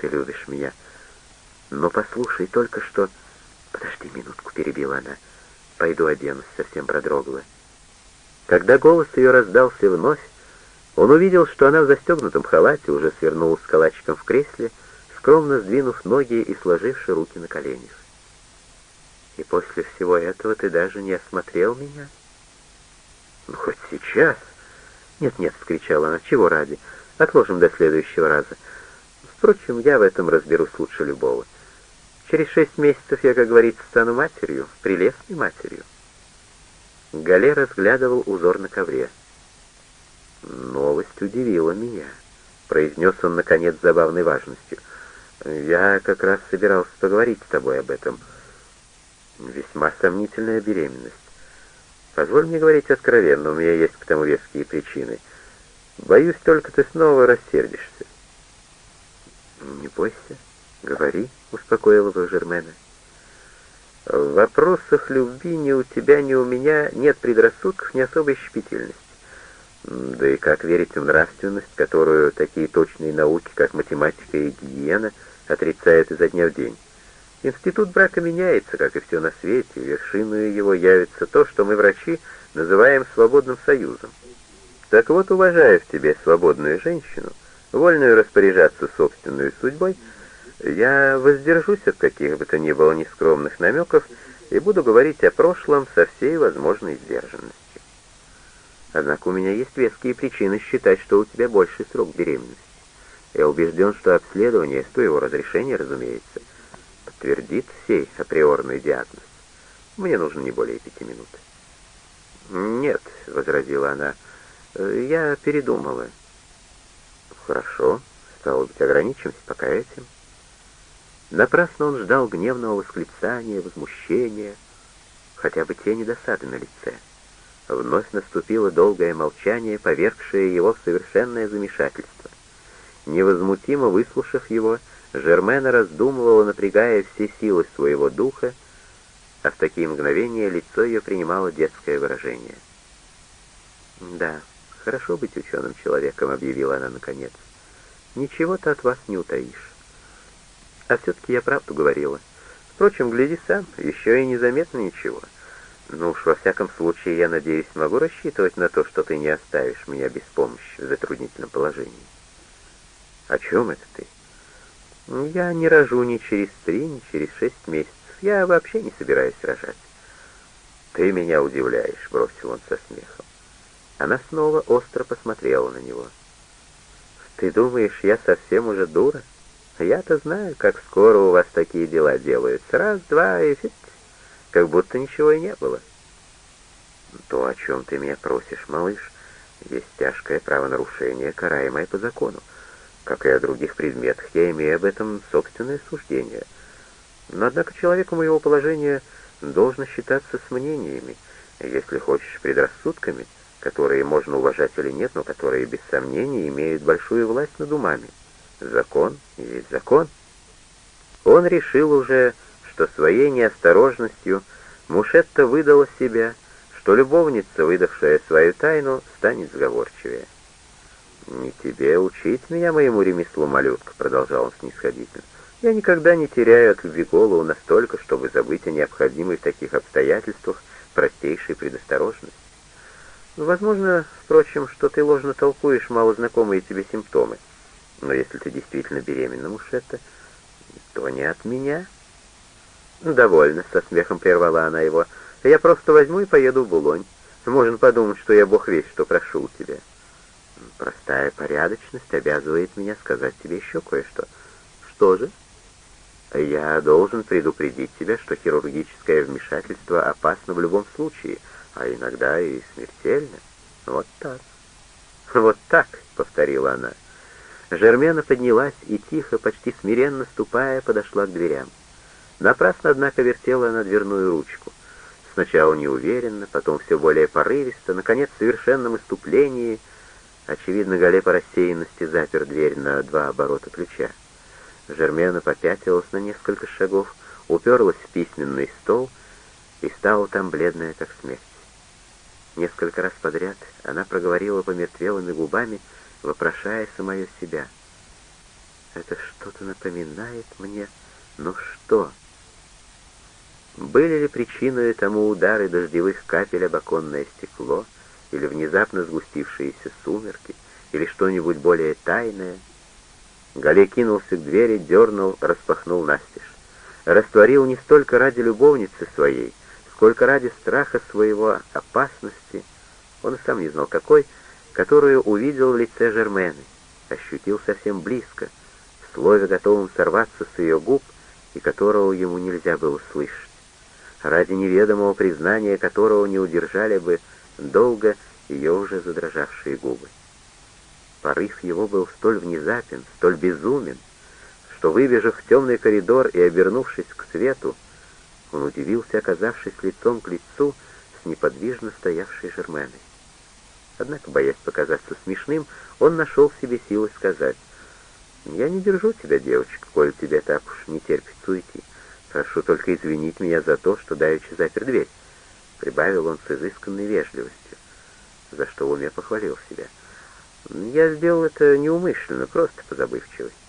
ты любишь меня. Но послушай только что... Подожди минутку, перебила она. Пойду оденусь, совсем продрогла. Когда голос ее раздался вновь, он увидел, что она в застегнутом халате уже свернулась калачиком в кресле, скромно сдвинув ноги и сложивши руки на коленях. «И после всего этого ты даже не осмотрел меня?» «Ну, хоть сейчас!» «Нет-нет», — вскричала она, — «чего ради? Отложим до следующего раза. Впрочем, я в этом разберусь лучше любого. Через шесть месяцев я, как говорится, стану матерью, прелестной матерью». Гале разглядывал узор на ковре. «Новость удивила меня», — произнес он, наконец, с забавной важностью. «Я как раз собирался поговорить с тобой об этом. Весьма сомнительная беременность. Позволь мне говорить откровенно, у меня есть к тому веские причины. Боюсь, только ты снова рассердишься». «Не бойся, говори», — успокоил его Жермена. В вопросах любви ни у тебя, ни у меня нет предрассудков, ни особой щепетильности. Да и как верить в нравственность, которую такие точные науки, как математика и гигиена, отрицают изо дня в день? Институт брака меняется, как и все на свете, вершиной его явится то, что мы, врачи, называем свободным союзом. Так вот, уважая в тебе свободную женщину, вольную распоряжаться собственной судьбой, я воздержусь от каких бы то ни было нескромных намеков и буду говорить о прошлом со всей возможной сдержанностью. Однако у меня есть веские причины считать, что у тебя больший срок беременности. Я убежден, что обследование, с твоего разрешения, разумеется, подтвердит сей априорный диагноз. Мне нужно не более пяти минут. «Нет», — возразила она, — «я передумала». «Хорошо, стало быть, ограничимся пока этим». Напрасно он ждал гневного восклицания, возмущения, хотя бы тени досады на лице. Вновь наступило долгое молчание, повергшее его в совершенное замешательство. Невозмутимо выслушав его, Жермена раздумывала, напрягая все силы своего духа, а в такие мгновения лицо ее принимало детское выражение. «Да, хорошо быть ученым человеком», — объявила она наконец. «Ничего ты от вас не утаишь. А все-таки я правду говорила. Впрочем, гляди сам, еще и незаметно ничего. Ну уж во всяком случае, я надеюсь, могу рассчитывать на то, что ты не оставишь меня без помощи в затруднительном положении. О чем это ты? Я не рожу ни через три, ни через шесть месяцев. Я вообще не собираюсь рожать. Ты меня удивляешь, бросил он со смехом. Она снова остро посмотрела на него. Ты думаешь, я совсем уже дура? Я-то знаю, как скоро у вас такие дела делаются. Раз, два и фить, как будто ничего и не было. То, о чем ты меня просишь, малыш, есть тяжкое правонарушение, караемое по закону. Как и о других предметах, я имею об этом собственное суждение. Но, однако, человеку моего положения должно считаться с мнениями, если хочешь, предрассудками, которые можно уважать или нет, но которые, без сомнения, имеют большую власть над умами. Закон есть закон. Он решил уже, что своей неосторожностью Мушетта выдала себя, что любовница, выдавшая свою тайну, станет сговорчивее. «Не тебе учить меня моему ремеслу, малютка», — продолжал он снисходительно. «Я никогда не теряю от любви голову настолько, чтобы забыть о необходимой в таких обстоятельствах простейшей предосторожности. Возможно, впрочем, что ты ложно толкуешь малознакомые тебе симптомы. Но если ты действительно беременна, Мушетта, то не от меня. Довольно, со смехом прервала она его. Я просто возьму и поеду в Булонь. Можно подумать, что я бог весь, что прошу у тебя. Простая порядочность обязывает меня сказать тебе еще кое-что. Что же? Я должен предупредить тебя, что хирургическое вмешательство опасно в любом случае, а иногда и смертельно. Вот так. Вот так, повторила она. Жермена поднялась и тихо, почти смиренно ступая, подошла к дверям. Напрасно, однако, вертела она дверную ручку. Сначала неуверенно, потом все более порывисто, наконец, в совершенном иступлении, очевидно, Гале по рассеянности запер дверь на два оборота ключа. Жермена попятилась на несколько шагов, уперлась в письменный стол и стала там бледная, как смерть. Несколько раз подряд она проговорила помертвелыми губами — вопрошая самое себя. Это что-то напоминает мне, но что? Были ли причиной тому удары дождевых капель об оконное стекло, или внезапно сгустившиеся сумерки, или что-нибудь более тайное? Гале кинулся к двери, дернул, распахнул настежь. Растворил не столько ради любовницы своей, сколько ради страха своего опасности, он и сам не знал какой, которую увидел в лице Жермены, ощутил совсем близко, в слове готовом сорваться с ее губ, и которого ему нельзя было слышать, ради неведомого признания которого не удержали бы долго ее уже задрожавшие губы. Порыв его был столь внезапен, столь безумен, что, выбежав в темный коридор и обернувшись к свету, он удивился, оказавшись лицом к лицу с неподвижно стоявшей Жерменой. Однако, боясь показаться смешным, он нашел в себе силы сказать, «Я не держу тебя, девочка, коль тебе так уж не терпится уйти. Прошу только извинить меня за то, что давеча запер дверь», — прибавил он с изысканной вежливостью, за что в уме похвалил себя. «Я сделал это неумышленно, просто по забывчивости.